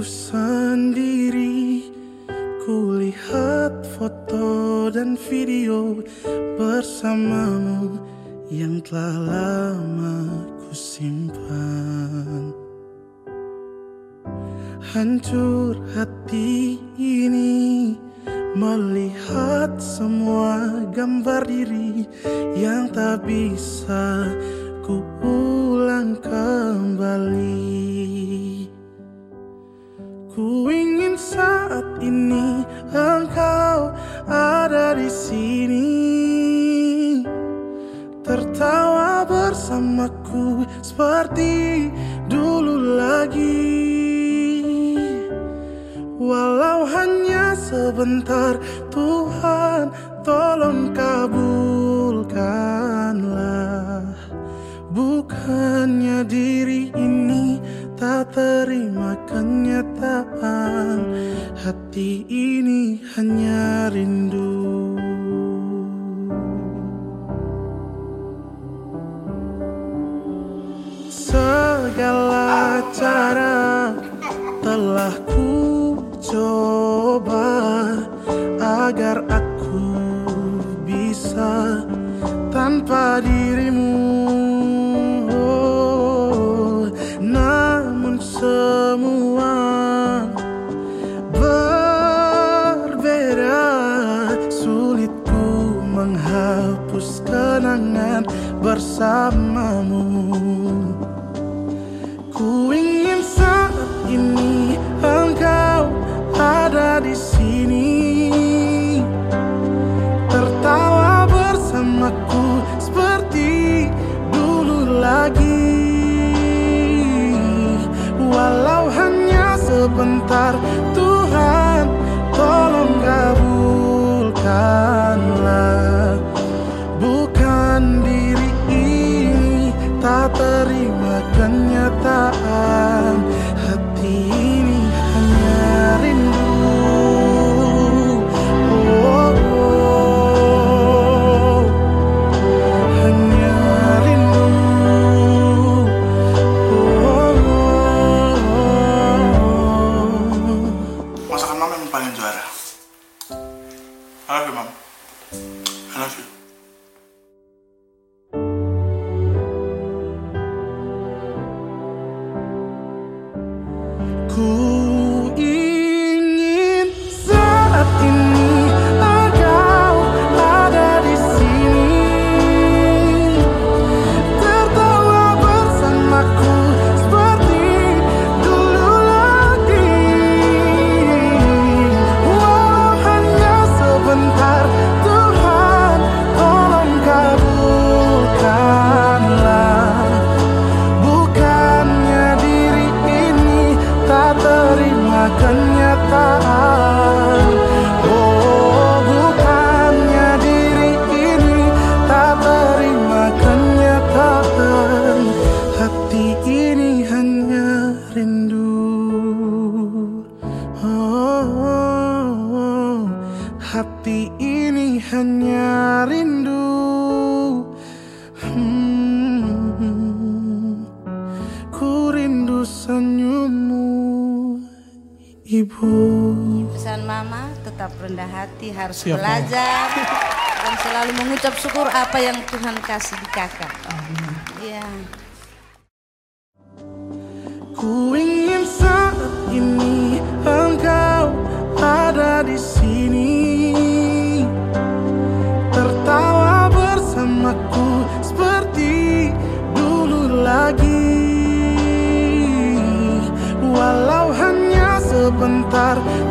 Ku sendiri Kulihat foto dan video bersamamu Yang telah lama ku simpan. Hancur hati ini Melihat semua gambar diri Yang tak bisa ku ulang kembali Ku ingin saat ini engkau ada di sini. Tertawa bersamaku seperti dulu lagi. Walau hanya sebentar Tuhan tolong kabulkanlah Bukannya diri ini tak terima kenyataan. Hati ini hanya rindu. Segala cara telah ku bersamamu. Ku ingin saat ini engkau ada di sini. Tertawa bersamaku seperti dulu lagi. Walau hanya sebentar tak terima kenyataan. Hati Oh bukannya diri ini tak terima kenyataan. Hati ini hanya rindu. Oh, oh. Hati ini hanya rindu. Hmm, ku rindu senyummu, ibu. Pesan mama tetap rendah hati, harus Siap, Mama. belajar dan selalu mengucap syukur apa yang Tuhan kasih di kakak. Iya. Ku ingin saat ini sebentar